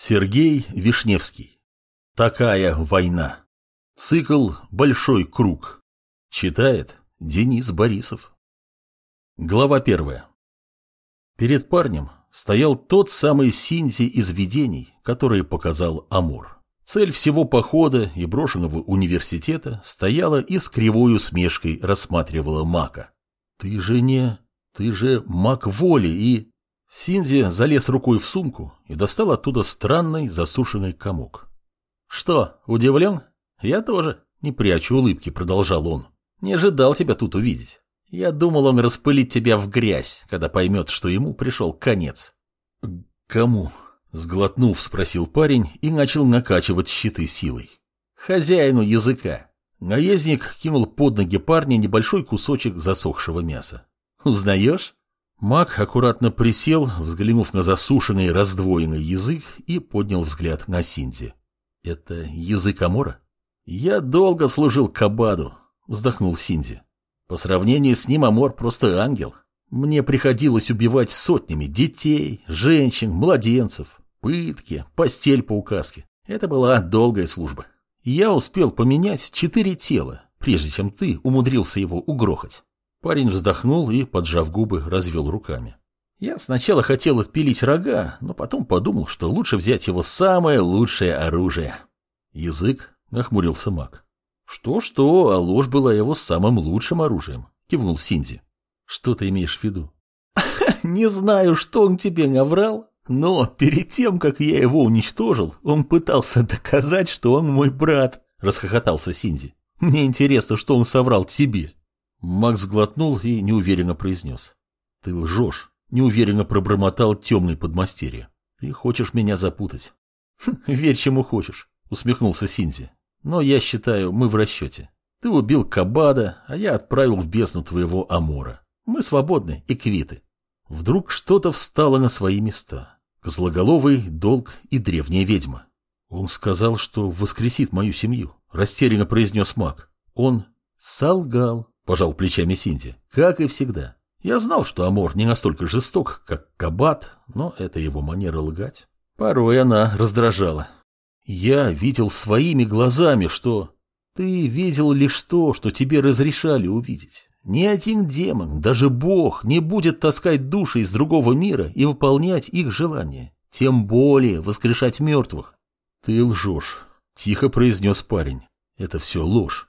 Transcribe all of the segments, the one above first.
Сергей Вишневский. Такая война. Цикл «Большой круг». Читает Денис Борисов. Глава первая. Перед парнем стоял тот самый Синзи из видений, который показал Амур. Цель всего похода и брошенного университета стояла и с кривой усмешкой рассматривала Мака. «Ты же не... ты же маг воли и...» Синзи залез рукой в сумку и достал оттуда странный засушенный комок. «Что, удивлен? Я тоже». Не прячу улыбки, продолжал он. «Не ожидал тебя тут увидеть. Я думал, он распылит тебя в грязь, когда поймет, что ему пришел конец». «Кому?» — сглотнув, спросил парень и начал накачивать щиты силой. «Хозяину языка». Наездник кинул под ноги парня небольшой кусочек засохшего мяса. «Узнаешь?» Маг аккуратно присел, взглянув на засушенный раздвоенный язык и поднял взгляд на Синди. «Это язык Амора?» «Я долго служил Кабаду», — вздохнул Синди. «По сравнению с ним Амор просто ангел. Мне приходилось убивать сотнями детей, женщин, младенцев, пытки, постель по указке. Это была долгая служба. Я успел поменять четыре тела, прежде чем ты умудрился его угрохать. Парень вздохнул и, поджав губы, развел руками. Я сначала хотел отпилить рога, но потом подумал, что лучше взять его самое лучшее оружие. Язык нахмурился маг. Что-что, а ложь была его самым лучшим оружием, кивнул Синди. Что ты имеешь в виду? Не знаю, что он тебе наврал, но перед тем, как я его уничтожил, он пытался доказать, что он мой брат, расхохотался Синди. Мне интересно, что он соврал тебе. Макс глотнул и неуверенно произнес. «Ты лжешь», — неуверенно пробормотал темный подмастерье. «Ты хочешь меня запутать». «Хм, «Верь, чему хочешь», — усмехнулся Синзи. «Но я считаю, мы в расчете. Ты убил Кабада, а я отправил в бездну твоего Амора. Мы свободны и квиты». Вдруг что-то встало на свои места. Козлоголовый, долг и древняя ведьма. Он сказал, что воскресит мою семью, растерянно произнес маг. Он солгал, Пожал плечами Синди. Как и всегда. Я знал, что Амор не настолько жесток, как Кабат, но это его манера лгать. Порой она раздражала. Я видел своими глазами, что... Ты видел лишь то, что тебе разрешали увидеть. Ни один демон, даже бог, не будет таскать души из другого мира и выполнять их желания. Тем более воскрешать мертвых. Ты лжешь, тихо произнес парень. Это все ложь.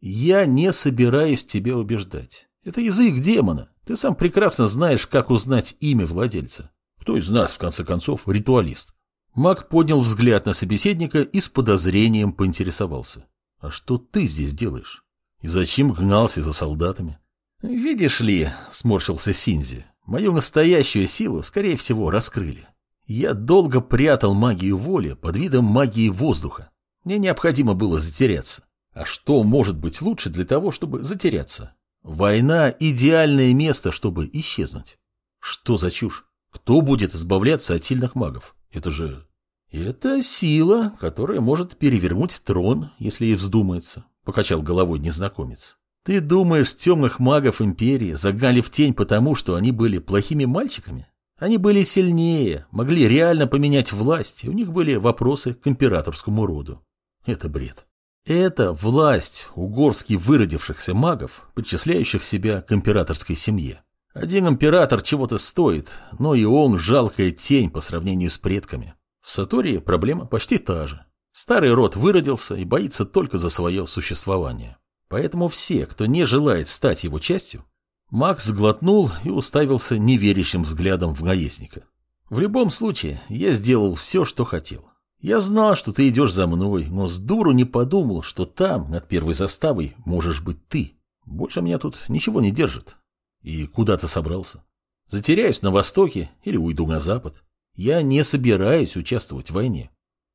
Я не собираюсь тебя убеждать. Это язык демона. Ты сам прекрасно знаешь, как узнать имя владельца. Кто из нас, в конце концов, ритуалист? Маг поднял взгляд на собеседника и с подозрением поинтересовался. А что ты здесь делаешь? И зачем гнался за солдатами? Видишь ли, сморщился Синзи, мою настоящую силу, скорее всего, раскрыли. Я долго прятал магию воли под видом магии воздуха. Мне необходимо было затеряться. А что может быть лучше для того, чтобы затеряться? Война – идеальное место, чтобы исчезнуть. Что за чушь? Кто будет избавляться от сильных магов? Это же... Это сила, которая может перевернуть трон, если ей вздумается, покачал головой незнакомец. Ты думаешь, темных магов империи загнали в тень потому, что они были плохими мальчиками? Они были сильнее, могли реально поменять власть, и у них были вопросы к императорскому роду. Это бред. Это власть угорски выродившихся магов, причисляющих себя к императорской семье. Один император чего-то стоит, но и он жалкая тень по сравнению с предками. В Сатории проблема почти та же. Старый род выродился и боится только за свое существование. Поэтому все, кто не желает стать его частью, Макс глотнул и уставился неверящим взглядом в наездника. В любом случае, я сделал все, что хотел. Я знал, что ты идешь за мной, но с дуру не подумал, что там, над первой заставой, можешь быть ты. Больше меня тут ничего не держит. И куда ты собрался? Затеряюсь на востоке или уйду на запад. Я не собираюсь участвовать в войне.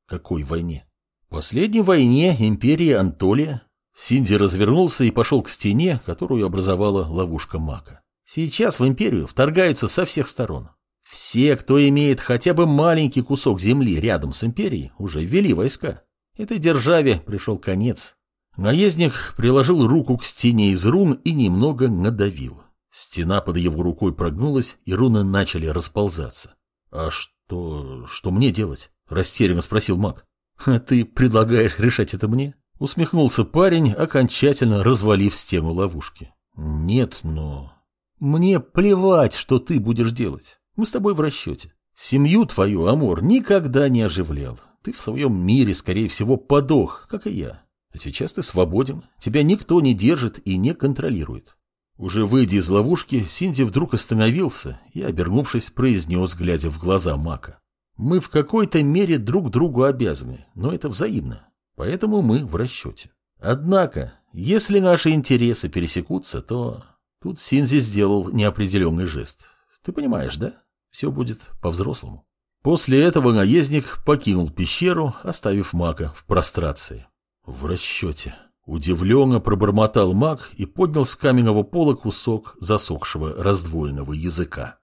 Какой войне? Последней войне империи Антолия. Синди развернулся и пошел к стене, которую образовала ловушка мака. Сейчас в империю вторгаются со всех сторон. Все, кто имеет хотя бы маленький кусок земли рядом с империей, уже ввели войска. Этой державе пришел конец. Наездник приложил руку к стене из рун и немного надавил. Стена под его рукой прогнулась, и руны начали расползаться. А что... что мне делать? Растерянно спросил маг. А ты предлагаешь решать это мне? Усмехнулся парень, окончательно развалив стену ловушки. Нет, но... Мне плевать, что ты будешь делать. Мы с тобой в расчете. Семью твою, Амор, никогда не оживлял. Ты в своем мире, скорее всего, подох, как и я. А сейчас ты свободен, тебя никто не держит и не контролирует. Уже выйдя из ловушки, Синди вдруг остановился и, обернувшись, произнес, глядя в глаза Мака. «Мы в какой-то мере друг другу обязаны, но это взаимно, поэтому мы в расчете. Однако, если наши интересы пересекутся, то...» Тут Синзи сделал неопределенный жест. «Ты понимаешь, да? Все будет по-взрослому». После этого наездник покинул пещеру, оставив Мака в прострации. В расчете. Удивленно пробормотал маг и поднял с каменного пола кусок засохшего раздвоенного языка.